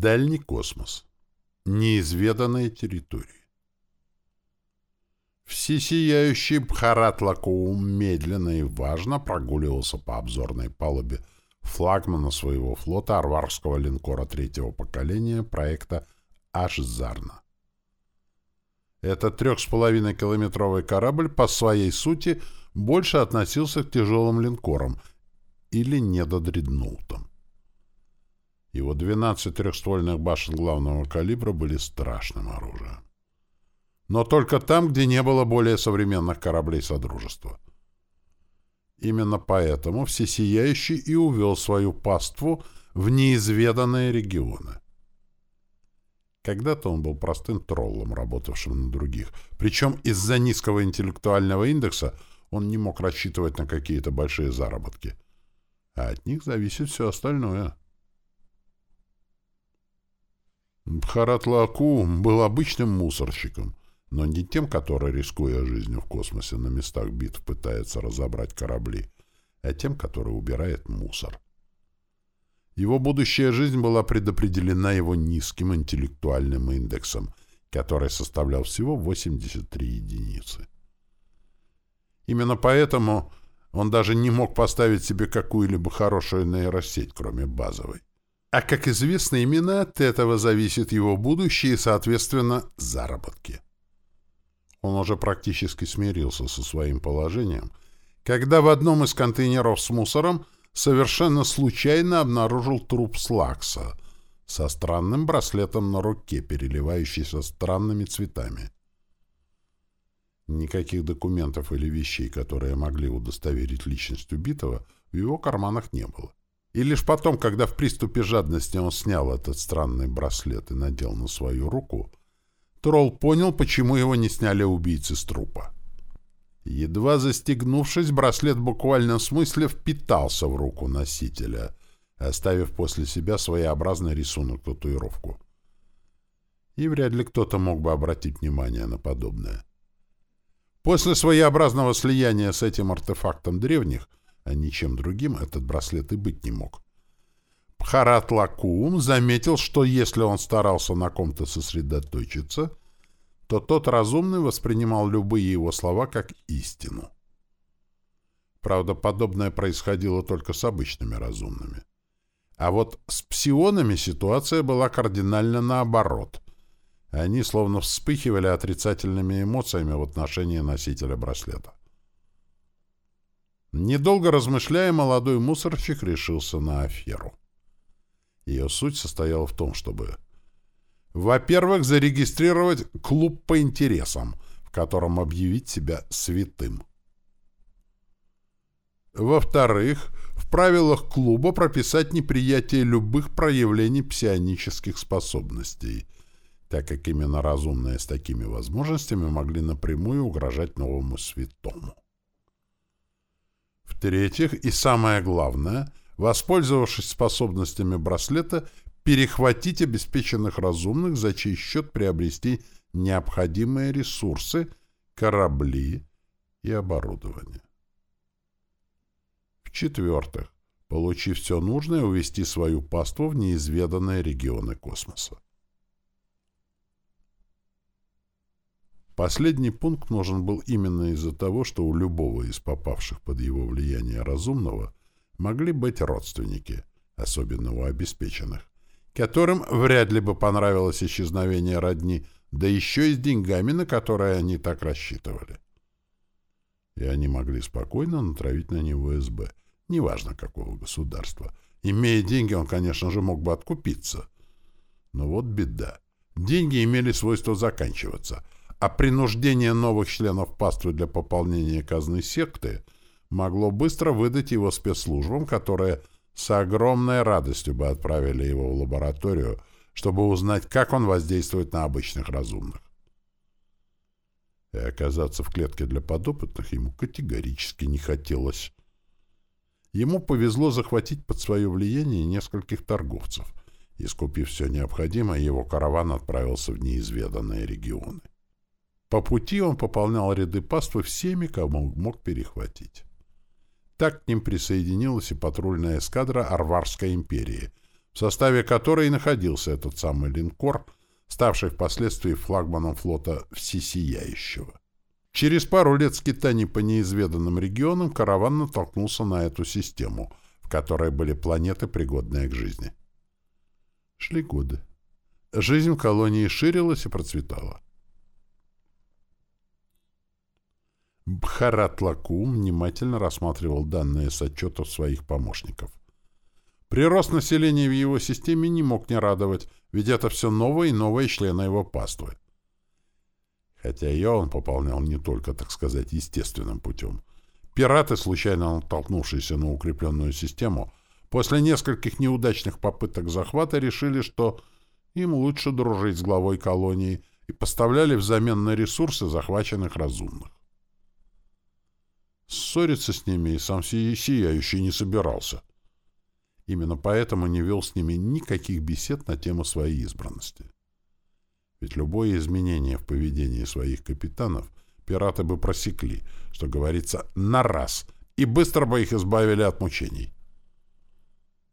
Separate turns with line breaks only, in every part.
Дальний космос. Неизведанные территории. Всесияющий Бхарат Лакоум медленно и важно прогуливался по обзорной палубе флагмана своего флота арварского линкора третьего поколения проекта Ашзарна. Этот трех с половиной километровый корабль по своей сути больше относился к тяжелым линкорам или недодредноутам. Его 12 трехствольных башен главного калибра были страшным оружием. Но только там, где не было более современных кораблей Содружества. Именно поэтому Всесияющий и увел свою паству в неизведанные регионы. Когда-то он был простым троллом, работавшим на других. Причем из-за низкого интеллектуального индекса он не мог рассчитывать на какие-то большие заработки. А от них зависит все остальное. Бхарат Лаку был обычным мусорщиком, но не тем, который, рискуя жизнью в космосе на местах битв, пытается разобрать корабли, а тем, который убирает мусор. Его будущая жизнь была предопределена его низким интеллектуальным индексом, который составлял всего 83 единицы. Именно поэтому он даже не мог поставить себе какую-либо хорошую нейросеть, кроме базовой. А, как известно, именно от этого зависит его будущее и, соответственно, заработки. Он уже практически смирился со своим положением, когда в одном из контейнеров с мусором совершенно случайно обнаружил труп Слакса со странным браслетом на руке, переливающийся странными цветами. Никаких документов или вещей, которые могли удостоверить личность убитого, в его карманах не было. И лишь потом, когда в приступе жадности он снял этот странный браслет и надел на свою руку, Тролл понял, почему его не сняли убийцы с трупа. Едва застегнувшись, браслет в буквальном смысле впитался в руку носителя, оставив после себя своеобразный рисунок-татуировку. И вряд ли кто-то мог бы обратить внимание на подобное. После своеобразного слияния с этим артефактом древних, а ничем другим этот браслет и быть не мог, Бхарат Лакуум заметил, что если он старался на ком-то сосредоточиться, то тот разумный воспринимал любые его слова как истину. Правда, подобное происходило только с обычными разумными. А вот с псионами ситуация была кардинально наоборот. Они словно вспыхивали отрицательными эмоциями в отношении носителя браслета. Недолго размышляя, молодой мусорщик решился на аферу. Ее суть состояла в том, чтобы, во-первых, зарегистрировать клуб по интересам, в котором объявить себя святым. Во-вторых, в правилах клуба прописать неприятие любых проявлений псионических способностей, так как именно разумные с такими возможностями могли напрямую угрожать новому святому. В-третьих, и самое главное — воспользовавшись способностями браслета, перехватить обеспеченных разумных, за чей счет приобрести необходимые ресурсы, корабли и оборудование. В-четвертых, получив все нужное, увести свою паству в неизведанные регионы космоса. Последний пункт нужен был именно из-за того, что у любого из попавших под его влияние разумного могли быть родственники, особенно у обеспеченных, которым вряд ли бы понравилось исчезновение родни, да еще и с деньгами, на которые они так рассчитывали. И они могли спокойно натравить на него СБ, неважно какого государства. Имея деньги, он, конечно же, мог бы откупиться. Но вот беда. Деньги имели свойство заканчиваться, а принуждение новых членов паствы для пополнения казны секты — могло быстро выдать его спецслужбам, которые с огромной радостью бы отправили его в лабораторию, чтобы узнать, как он воздействует на обычных разумных. И оказаться в клетке для подопытных ему категорически не хотелось. Ему повезло захватить под свое влияние нескольких торговцев, и, скупив все необходимое, его караван отправился в неизведанные регионы. По пути он пополнял ряды паствы всеми, кому мог перехватить. Так к ним присоединилась и патрульная эскадра Арварской империи в составе которой находился этот самый линкор, ставший впоследствии флагманом флота Всесияющего. Через пару лет скитаний по неизведанным регионам караван натолкнулся на эту систему, в которой были планеты, пригодные к жизни. Шли годы. Жизнь в колонии ширилась и процветала. Бхарат Лакум внимательно рассматривал данные с отчетов своих помощников. Прирост населения в его системе не мог не радовать, ведь это все новые и новые члены его паствы. Хотя ее он пополнял не только, так сказать, естественным путем. Пираты, случайно натолкнувшиеся на укрепленную систему, после нескольких неудачных попыток захвата решили, что им лучше дружить с главой колонии и поставляли взамен на ресурсы захваченных разумных. Ссориться с ними и сам Сияющий не собирался. Именно поэтому не вел с ними никаких бесед на тему своей избранности. Ведь любое изменение в поведении своих капитанов пираты бы просекли, что говорится, на раз, и быстро бы их избавили от мучений.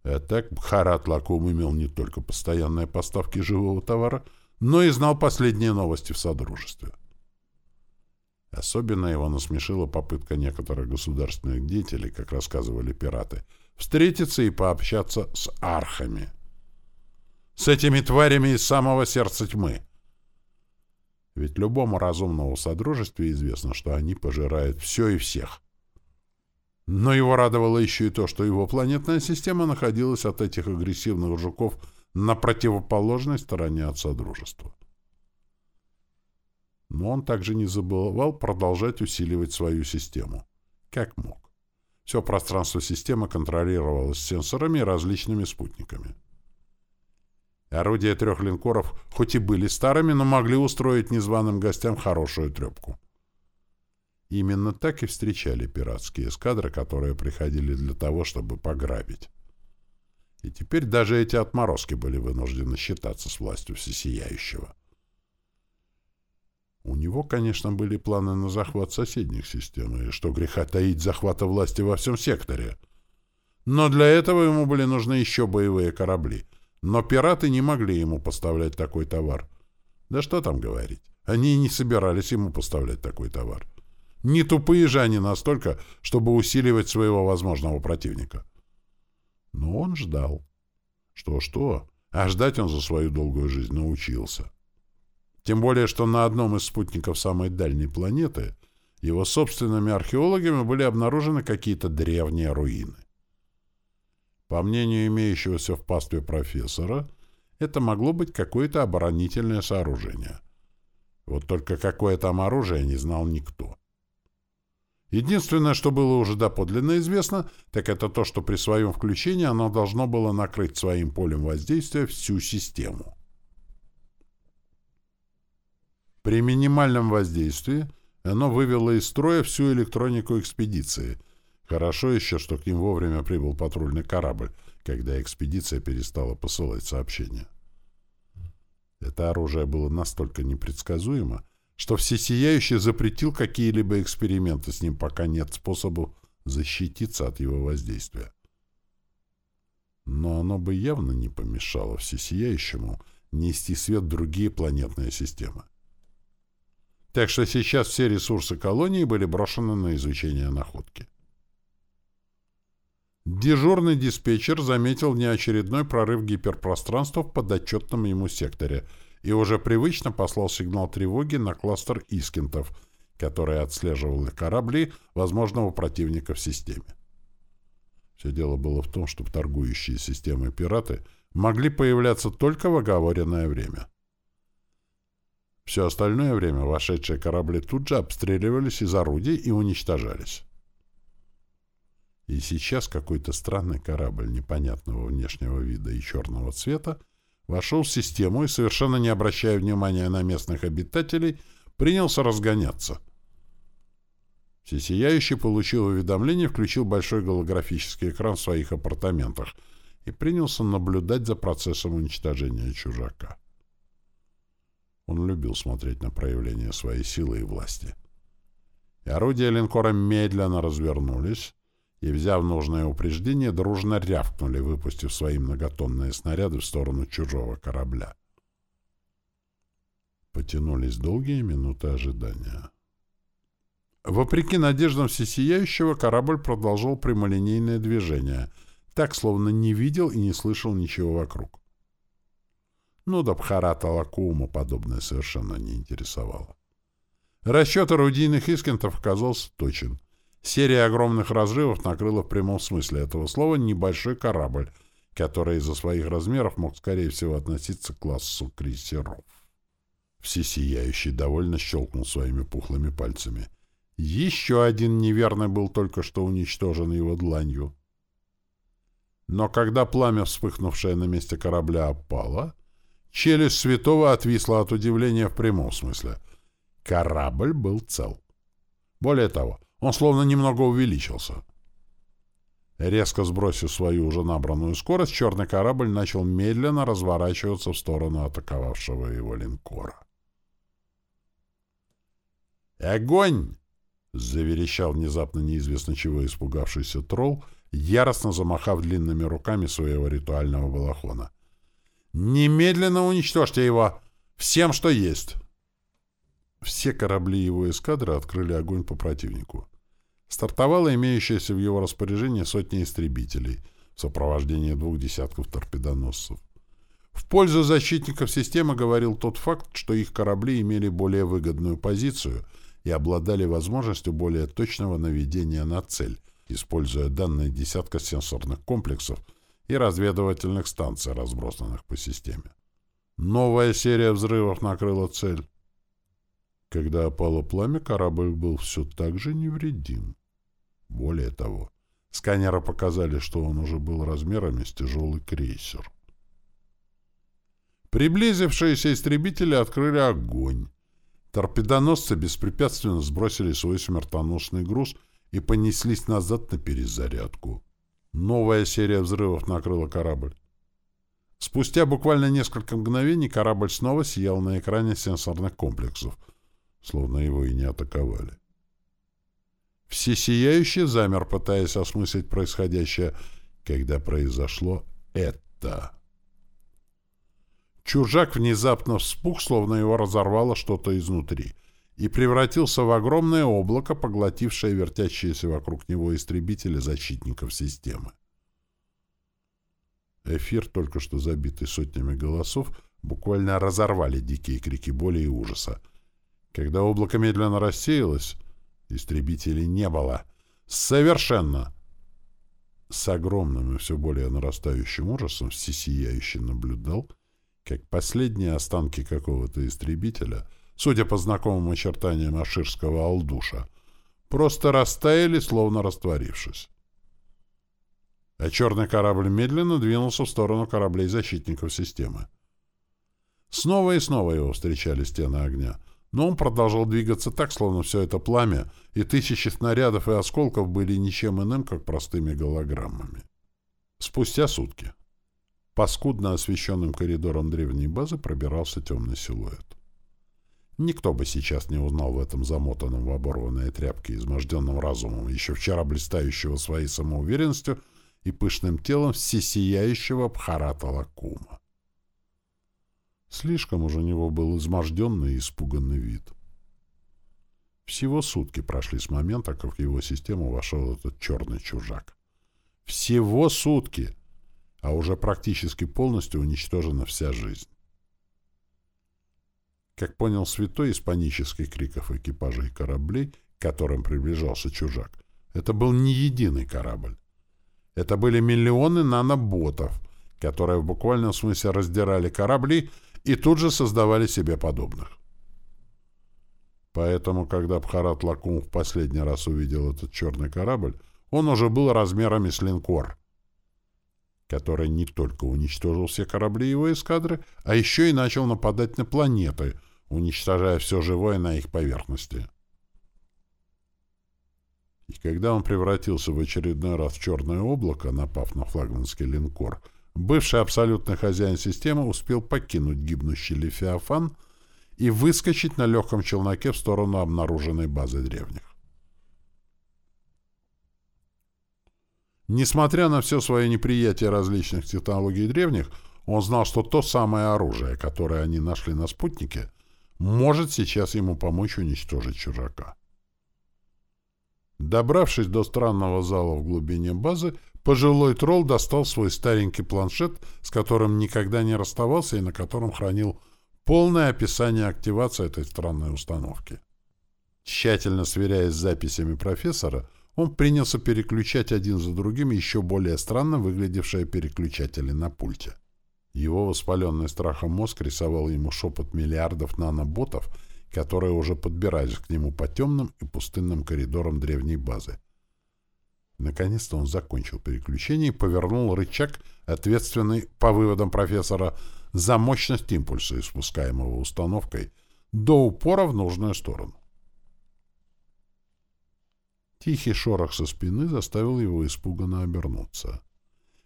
А так Бхарат Лакум имел не только постоянные поставки живого товара, но и знал последние новости в Содружестве. Особенно его насмешила попытка некоторых государственных деятелей, как рассказывали пираты, встретиться и пообщаться с архами. С этими тварями из самого сердца тьмы. Ведь любому разумному содружестве известно, что они пожирают все и всех. Но его радовало еще и то, что его планетная система находилась от этих агрессивных жуков на противоположной стороне от Содружества. Но он также не забывал продолжать усиливать свою систему. Как мог. Все пространство системы контролировалось сенсорами и различными спутниками. Орудия трех линкоров хоть и были старыми, но могли устроить незваным гостям хорошую трепку. Именно так и встречали пиратские эскадры, которые приходили для того, чтобы пограбить. И теперь даже эти отморозки были вынуждены считаться с властью Всесияющего. У него, конечно, были планы на захват соседних систем, и что греха таить захвата власти во всем секторе. Но для этого ему были нужны еще боевые корабли. Но пираты не могли ему поставлять такой товар. Да что там говорить. Они не собирались ему поставлять такой товар. Не тупые же они настолько, чтобы усиливать своего возможного противника. Но он ждал. Что-что, а ждать он за свою долгую жизнь научился. Тем более, что на одном из спутников самой дальней планеты его собственными археологами были обнаружены какие-то древние руины. По мнению имеющегося в пастве профессора, это могло быть какое-то оборонительное сооружение. Вот только какое там оружие не знал никто. Единственное, что было уже доподлинно известно, так это то, что при своем включении оно должно было накрыть своим полем воздействия всю систему. При минимальном воздействии оно вывело из строя всю электронику экспедиции. Хорошо еще, что к ним вовремя прибыл патрульный корабль, когда экспедиция перестала посылать сообщения. Это оружие было настолько непредсказуемо, что Всесияющий запретил какие-либо эксперименты с ним, пока нет способов защититься от его воздействия. Но оно бы явно не помешало Всесияющему нести свет в другие планетные системы. Так что сейчас все ресурсы колонии были брошены на изучение находки. Дежурный диспетчер заметил неочередной прорыв гиперпространства в подотчетном ему секторе и уже привычно послал сигнал тревоги на кластер Искентов, который отслеживал корабли возможного противника в системе. Все дело было в том, что торгующие системы пираты могли появляться только в оговоренное время. Все остальное время вошедшие корабли тут же обстреливались из орудий и уничтожались. И сейчас какой-то странный корабль непонятного внешнего вида и черного цвета вошел в систему и, совершенно не обращая внимания на местных обитателей, принялся разгоняться. Всесияющий получил уведомление, включил большой голографический экран в своих апартаментах и принялся наблюдать за процессом уничтожения чужака. Он любил смотреть на проявление своей силы и власти. И орудия линкора медленно развернулись, и, взяв нужное упреждение, дружно рявкнули, выпустив свои многотонные снаряды в сторону чужого корабля. Потянулись долгие минуты ожидания. Вопреки надеждам всесияющего, корабль продолжал прямолинейное движение, так, словно не видел и не слышал ничего вокруг. Ну да Бхарата Лакума подобное совершенно не интересовало. Расчет орудийных искентов оказался точен. Серия огромных разрывов накрыла в прямом смысле этого слова небольшой корабль, который из-за своих размеров мог, скорее всего, относиться к классу крейсеров. Всесияющий довольно щелкнул своими пухлыми пальцами. Еще один неверный был только что уничтожен его дланью. Но когда пламя, вспыхнувшее на месте корабля, опало, челюсть святого отвисла от удивления в прямом смысле. Корабль был цел. Более того, он словно немного увеличился. Резко сбросив свою уже набранную скорость, черный корабль начал медленно разворачиваться в сторону атаковавшего его линкора. «Огонь!» — заверещал внезапно неизвестно чего испугавшийся тролл, яростно замахав длинными руками своего ритуального балахона. «Немедленно уничтожьте его! Всем, что есть!» Все корабли его эскадры открыли огонь по противнику. Стартовала имеющаяся в его распоряжении сотня истребителей в сопровождении двух десятков торпедоносцев. В пользу защитников системы говорил тот факт, что их корабли имели более выгодную позицию и обладали возможностью более точного наведения на цель, используя данные десятка сенсорных комплексов и разведывательных станций, разбросанных по системе. Новая серия взрывов накрыла цель. Когда опало пламя, корабль был все так же невредим. Более того, сканеры показали, что он уже был размерами с тяжелый крейсер. Приблизившиеся истребители открыли огонь. Торпедоносцы беспрепятственно сбросили свой смертоносный груз и понеслись назад на перезарядку. Новая серия взрывов накрыла корабль. Спустя буквально несколько мгновений корабль снова сиял на экране сенсорных комплексов — словно его и не атаковали. Всесияющий замер, пытаясь осмыслить происходящее, когда произошло это. Чужак внезапно вспух, словно его разорвало что-то изнутри, и превратился в огромное облако, поглотившее вертящиеся вокруг него истребители защитников системы. Эфир, только что забитый сотнями голосов, буквально разорвали дикие крики боли и ужаса. Когда облако медленно рассеялось, истребителей не было. Совершенно! С огромным и все более нарастающим ужасом всесияющий наблюдал, как последние останки какого-то истребителя, судя по знакомым очертаниям аширского алдуша, просто растаяли, словно растворившись. А черный корабль медленно двинулся в сторону кораблей защитников системы. Снова и снова его встречали стены огня — но он продолжал двигаться так, словно все это пламя и тысячи снарядов и осколков были ничем иным, как простыми голограммами. Спустя сутки по скудно освещенным коридорам древней базы пробирался темный силуэт. Никто бы сейчас не узнал в этом замотанном в оборванные тряпки изможденном разумом, еще вчера блистающего своей самоуверенностью и пышным телом всесияющего Бхарата Лакума. Слишком уж у него был изможденный и испуганный вид. Всего сутки прошли с момента, как в его систему вошел этот черный чужак. Всего сутки! А уже практически полностью уничтожена вся жизнь. Как понял святой из панических криков экипажей кораблей, к которым приближался чужак, это был не единый корабль. Это были миллионы наноботов, которые в буквальном смысле раздирали корабли и тут же создавали себе подобных. Поэтому, когда Бхарат Лакум в последний раз увидел этот черный корабль, он уже был размерами с линкор, который не только уничтожил все корабли его эскадры, а еще и начал нападать на планеты, уничтожая все живое на их поверхности. И когда он превратился в очередной раз в черное облако, напав на флагманский линкор — Бывший абсолютный хозяин системы успел покинуть гибнущий Лефиафан и выскочить на легком челноке в сторону обнаруженной базы древних. Несмотря на все свое неприятие различных технологий древних, он знал, что то самое оружие, которое они нашли на спутнике, может сейчас ему помочь уничтожить чужака. Добравшись до странного зала в глубине базы, пожилой тролл достал свой старенький планшет, с которым никогда не расставался и на котором хранил полное описание активации этой странной установки. Тщательно сверяясь с записями профессора, он принялся переключать один за другим еще более странно выглядевшие переключатели на пульте. Его воспаленный страхом мозг рисовал ему шепот миллиардов наноботов, которые уже подбирались к нему по темным и пустынным коридорам древней базы. Наконец-то он закончил переключение и повернул рычаг, ответственный, по выводам профессора, за мощность импульса, испускаемого установкой, до упора в нужную сторону. Тихий шорох со спины заставил его испуганно обернуться.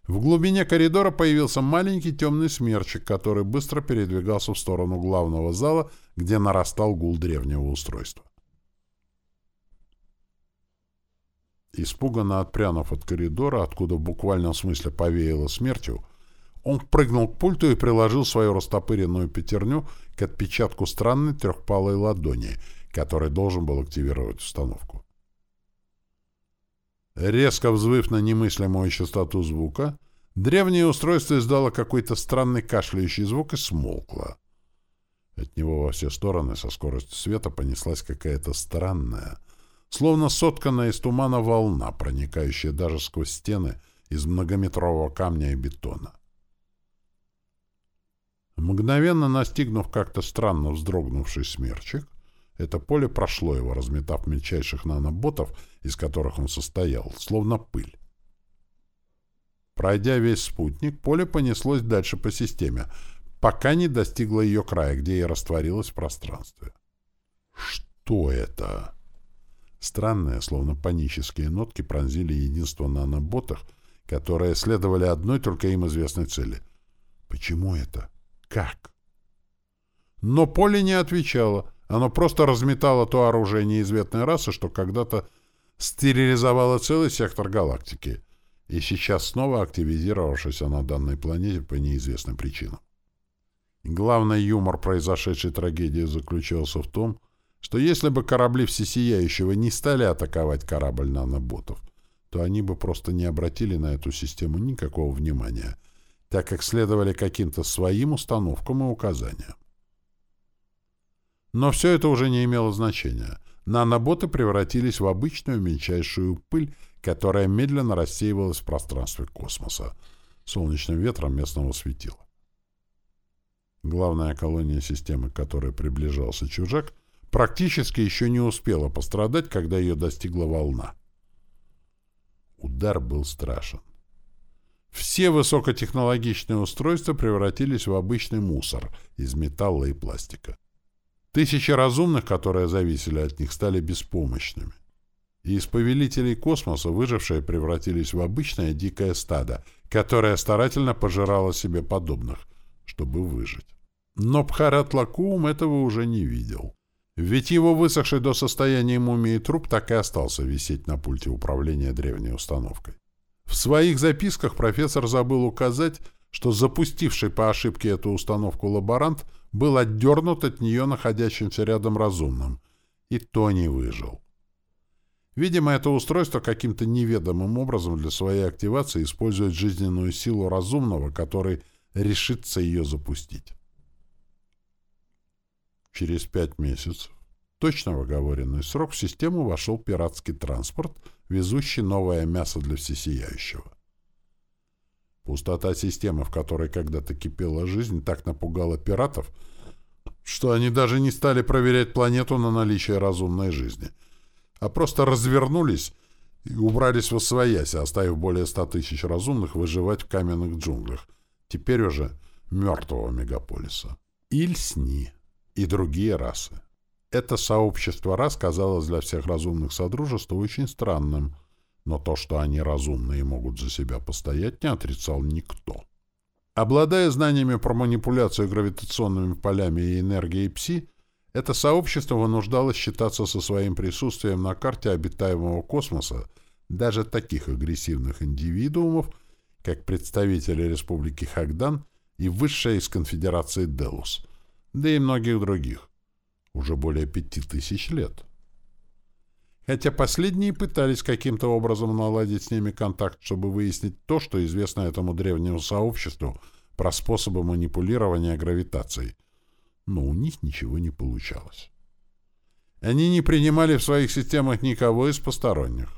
В глубине коридора появился маленький темный смерчик, который быстро передвигался в сторону главного зала, где нарастал гул древнего устройства. Испуганно отпрянув от коридора, откуда в буквальном смысле повеяло смертью, он прыгнул к пульту и приложил свою растопыренную пятерню к отпечатку странной трехпалой ладони, который должен был активировать установку. Резко взвыв на немыслимую частоту звука, древнее устройство издало какой-то странный кашляющий звук и смолкло. От него во все стороны со скоростью света понеслась какая-то странная, словно сотканная из тумана волна, проникающая даже сквозь стены из многометрового камня и бетона. Мгновенно настигнув как-то странно вздрогнувший смерчик, это поле прошло его, разметав мельчайших наноботов, из которых он состоял, словно пыль. Пройдя весь спутник, поле понеслось дальше по системе, пока не достигло ее края, где и растворилось в пространстве. Что это? Странные, словно панические нотки пронзили единство наноботах, которые следовали одной только им известной цели. Почему это? Как? Но поле не отвечало — оно просто разметало то оружие неизвестной расы, что когда-то стерилизовало целый сектор галактики, и сейчас снова активизировавшийся на данной планете по неизвестным причинам. Главный юмор произошедшей трагедии заключался в том, что если бы корабли Всесияющего не стали атаковать корабль наноботов, то они бы просто не обратили на эту систему никакого внимания, так как следовали каким-то своим установкам и указаниям. Но все это уже не имело значения. Наноботы превратились в обычную мельчайшую пыль, которая медленно рассеивалась в пространстве космоса, солнечным ветром местного светила. Главная колония системы, к которой приближался чужак, практически еще не успела пострадать, когда ее достигла волна. Удар был страшен. Все высокотехнологичные устройства превратились в обычный мусор из металла и пластика. Тысячи разумных, которые зависели от них, стали беспомощными. И из повелителей космоса выжившие превратились в обычное дикое стадо, которое старательно пожирало себе подобных, чтобы выжить. Но Бхарат Лакуум этого уже не видел. Ведь его высохший до состояния мумии труп так и остался висеть на пульте управления древней установкой. В своих записках профессор забыл указать, что запустивший по ошибке эту установку лаборант – был отдернут от нее находящимся рядом разумным, и то не выжил. Видимо, это устройство каким-то неведомым образом для своей активации использует жизненную силу разумного, который решится ее запустить. Через пять месяцев, точно в оговоренный срок, в систему вошел пиратский транспорт, везущий новое мясо для всесияющего. Пустота системы, в которой когда-то кипела жизнь, так напугала пиратов, что они даже не стали проверять планету на наличие разумной жизни, а просто развернулись и убрались в освоясь, оставив более ста тысяч разумных выживать в каменных джунглях, теперь уже мертвого мегаполиса. Ильсни и другие расы. Это сообщество рас казалось для всех разумных содружеств очень странным — но то, что они разумные и могут за себя постоять, не отрицал никто. Обладая знаниями про манипуляцию гравитационными полями и энергией ПСИ, это сообщество вынуждалось считаться со своим присутствием на карте обитаемого космоса даже таких агрессивных индивидуумов, как представители Республики Хагдан и высшая из конфедерации Делус, да и многих других, уже более пяти тысяч лет. Хотя последние пытались каким-то образом наладить с ними контакт, чтобы выяснить то, что известно этому древнему сообществу про способы манипулирования гравитацией, но у них ничего не получалось. Они не принимали в своих системах никого из посторонних.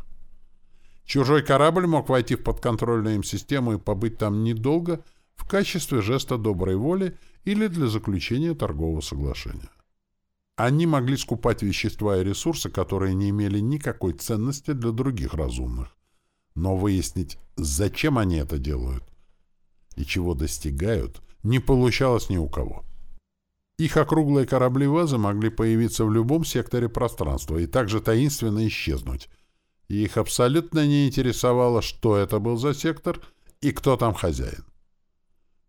Чужой корабль мог войти в подконтрольную им систему и побыть там недолго в качестве жеста доброй воли или для заключения торгового соглашения. Они могли скупать вещества и ресурсы, которые не имели никакой ценности для других разумных. Но выяснить, зачем они это делают и чего достигают, не получалось ни у кого. Их округлые корабли-вазы могли появиться в любом секторе пространства и также таинственно исчезнуть. И их абсолютно не интересовало, что это был за сектор и кто там хозяин.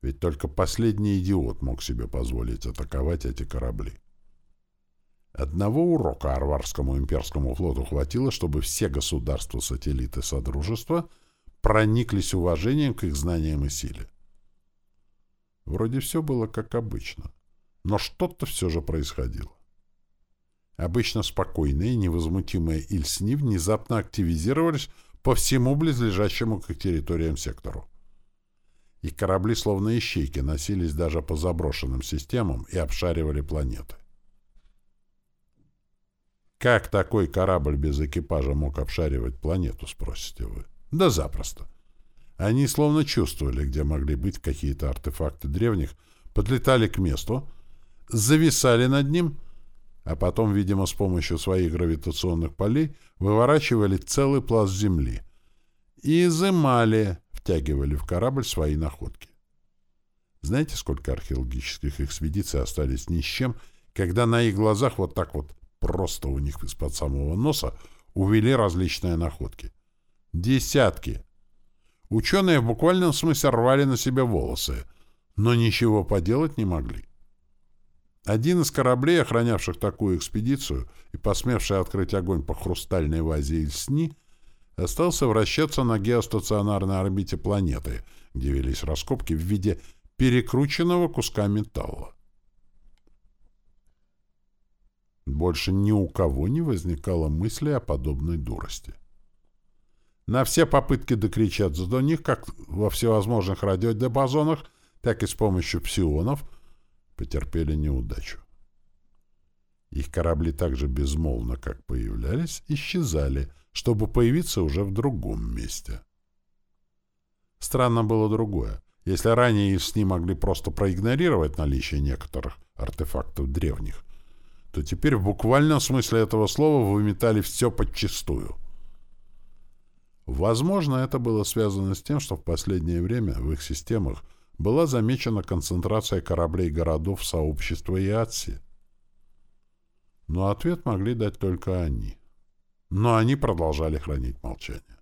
Ведь только последний идиот мог себе позволить атаковать эти корабли. Одного урока Арварскому имперскому флоту хватило, чтобы все государства-сателлиты Содружества прониклись уважением к их знаниям и силе. Вроде все было как обычно. Но что-то все же происходило. Обычно спокойные и невозмутимые Ильсни внезапно активизировались по всему близлежащему к территориям сектору. Их корабли, словно ищейки, носились даже по заброшенным системам и обшаривали планеты. Как такой корабль без экипажа мог обшаривать планету, спросите вы? Да запросто. Они словно чувствовали, где могли быть какие-то артефакты древних, подлетали к месту, зависали над ним, а потом, видимо, с помощью своих гравитационных полей выворачивали целый пласт земли и изымали, втягивали в корабль свои находки. Знаете, сколько археологических экспедиций остались ни с чем, когда на их глазах вот так вот просто у них из-под самого носа увели различные находки? Десятки! Ученые в буквальном смысле рвали на себе волосы, но ничего поделать не могли. Один из кораблей, охранявших такую экспедицию и посмевший открыть огонь по хрустальной вазе Ильсни, остался вращаться на геостационарной орбите планеты, где велись раскопки в виде перекрученного куска металла. Больше ни у кого не возникало мысли о подобной дурости. На все попытки докричаться до них, как во всевозможных радиодиапазонах, так и с помощью псионов — потерпели неудачу. Их корабли так же безмолвно, как появлялись, исчезали, чтобы появиться уже в другом месте. Странно было другое. Если ранее их с ним могли просто проигнорировать наличие некоторых артефактов древних, то теперь в буквальном смысле этого слова выметали все подчистую. Возможно, это было связано с тем, что в последнее время в их системах была замечена концентрация кораблей городов сообщества Иатси. Но ответ могли дать только они. Но они продолжали хранить молчание.